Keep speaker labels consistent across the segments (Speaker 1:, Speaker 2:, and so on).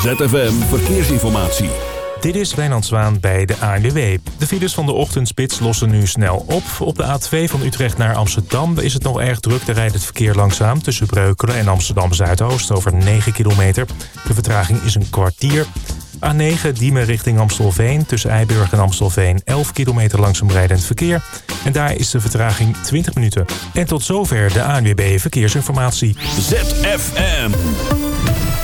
Speaker 1: ZFM Verkeersinformatie.
Speaker 2: Dit is Wijnand Zwaan bij de ANWB. De files van de ochtendspits lossen nu snel op. Op de A2 van Utrecht naar Amsterdam is het nog erg druk. Daar rijdt het verkeer langzaam tussen Breukelen en Amsterdam Zuidoost over 9 kilometer. De vertraging is een kwartier. A9 Diemen richting Amstelveen. Tussen Eiburg en Amstelveen 11 kilometer langzaam rijdend verkeer. En daar is de vertraging 20 minuten. En tot zover de ANWB Verkeersinformatie.
Speaker 1: ZFM.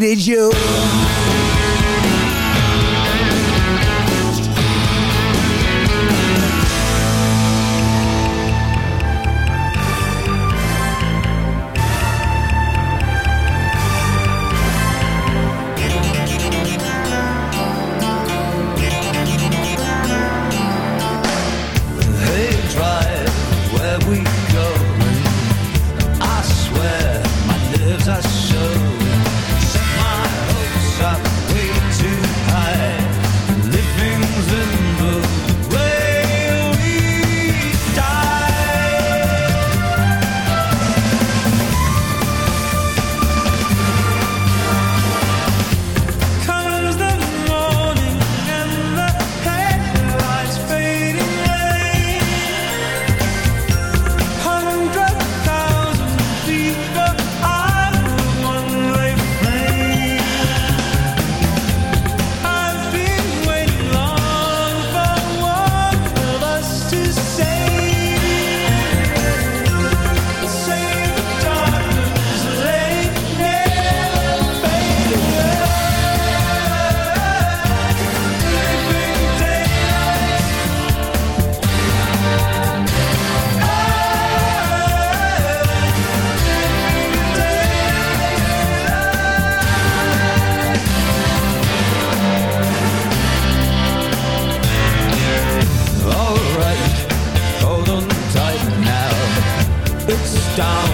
Speaker 3: Jaded you down.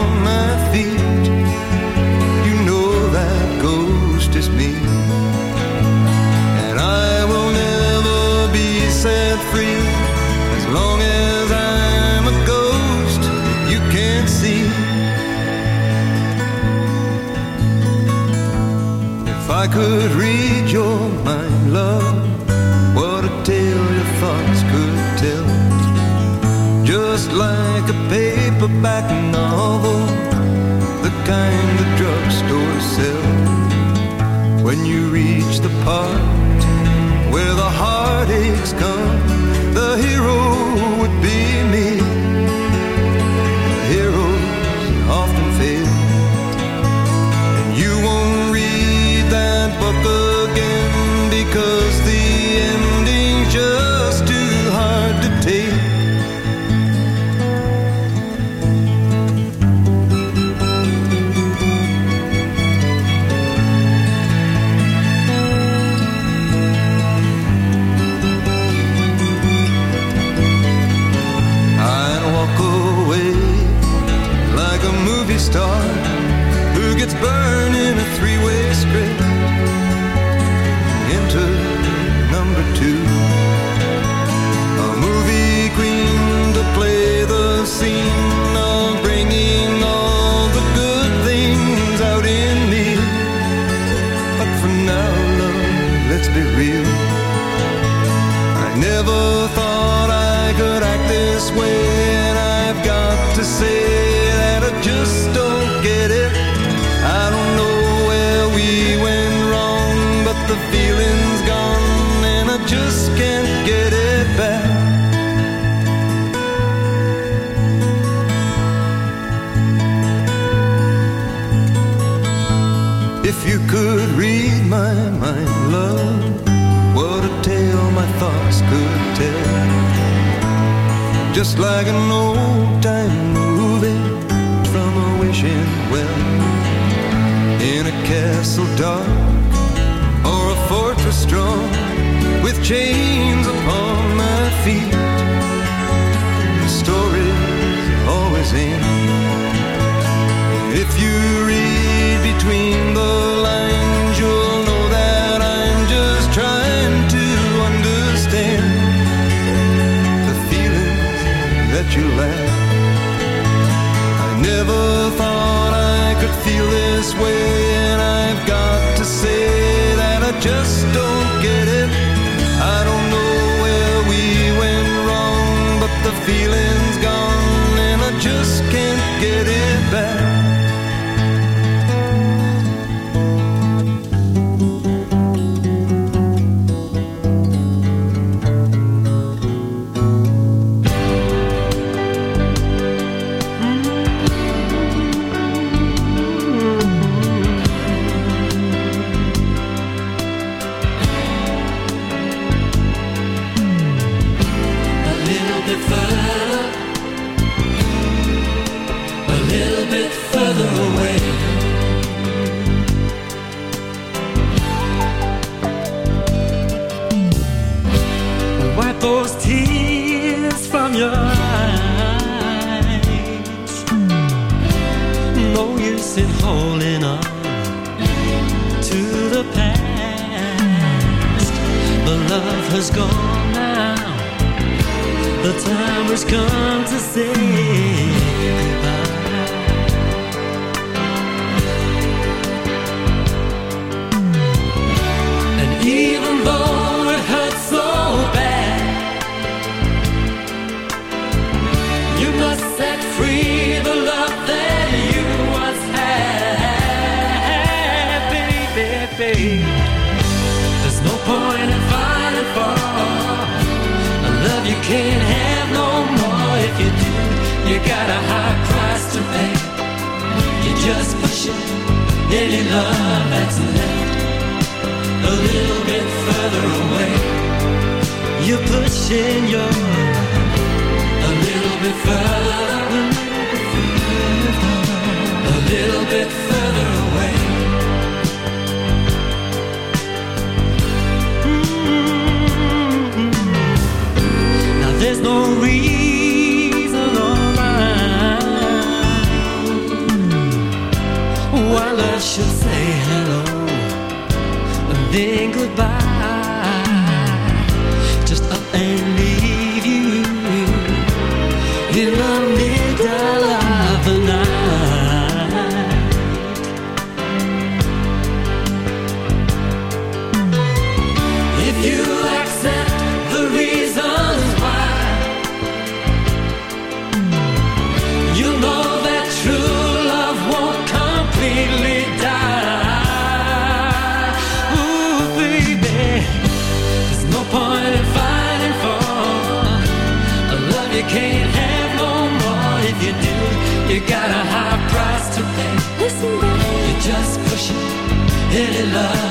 Speaker 4: could read your mind, love, what a tale your thoughts could tell. Just like a paperback novel, the kind the drugstore sells. When you reach the part where the heartaches come bar. silly love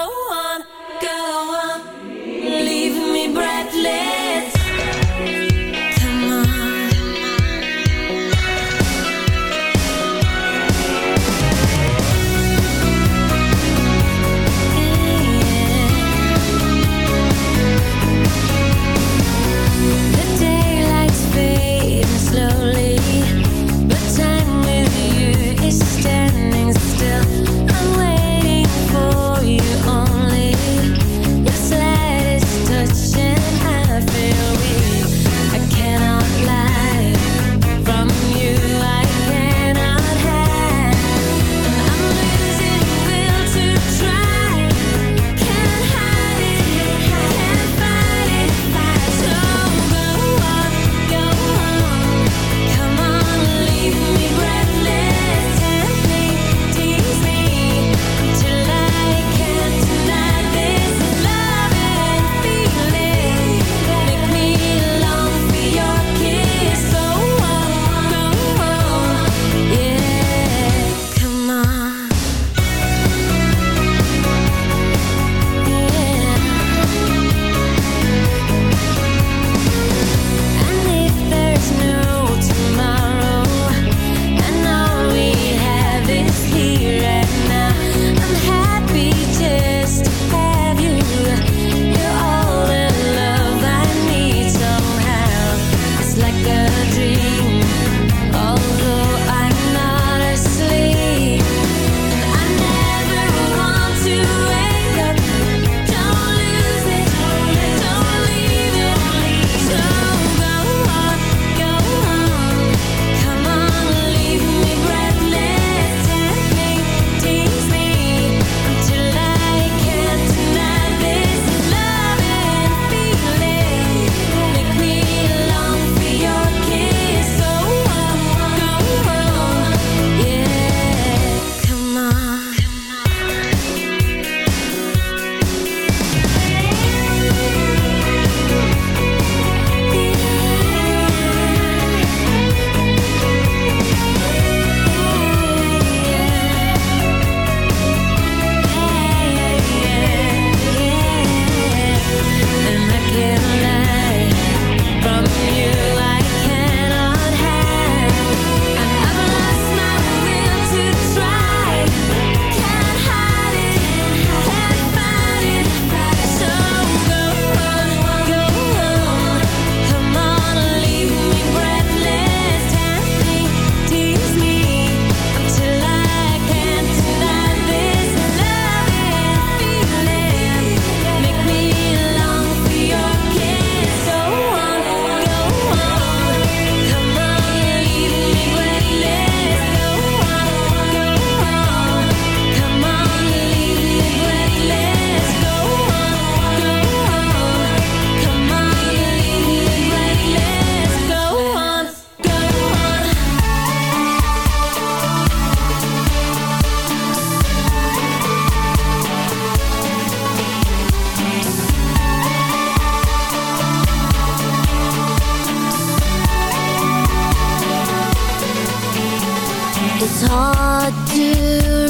Speaker 5: It's hard to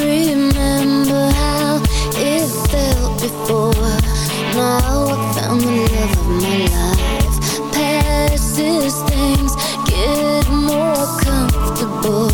Speaker 5: remember how it felt before.
Speaker 1: Now I found the love of my life. Past these things get more comfortable.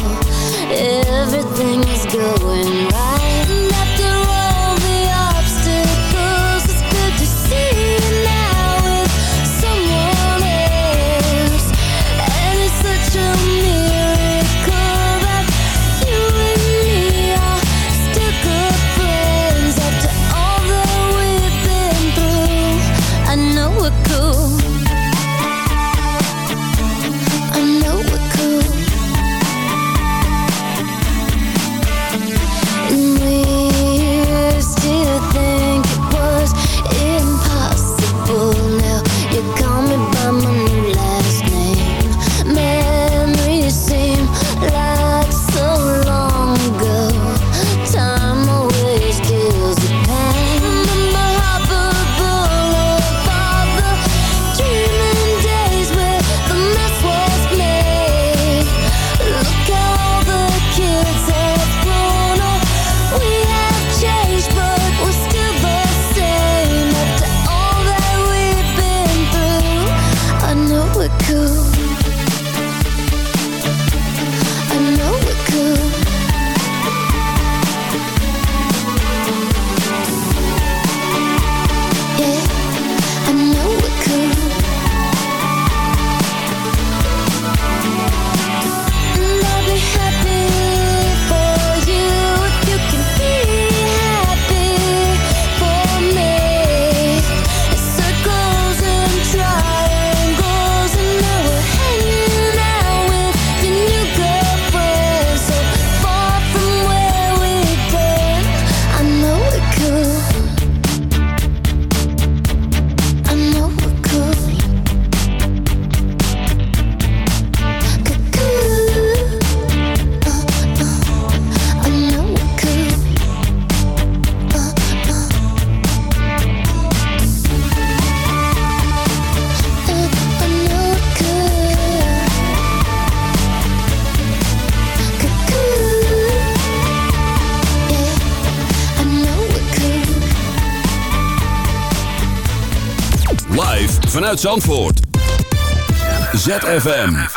Speaker 1: Vanuit
Speaker 3: Zandvoort. ZFM.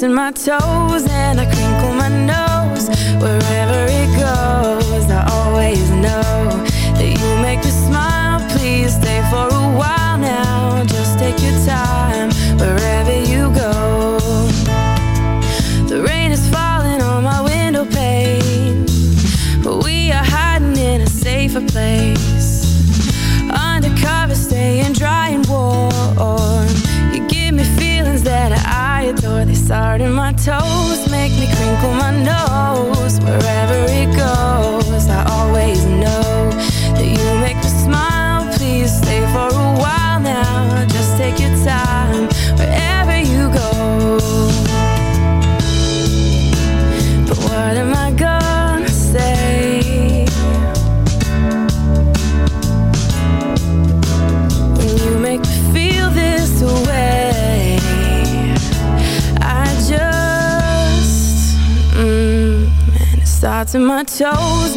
Speaker 6: dancing my
Speaker 7: toes and I crinkle my nose. Wherever toes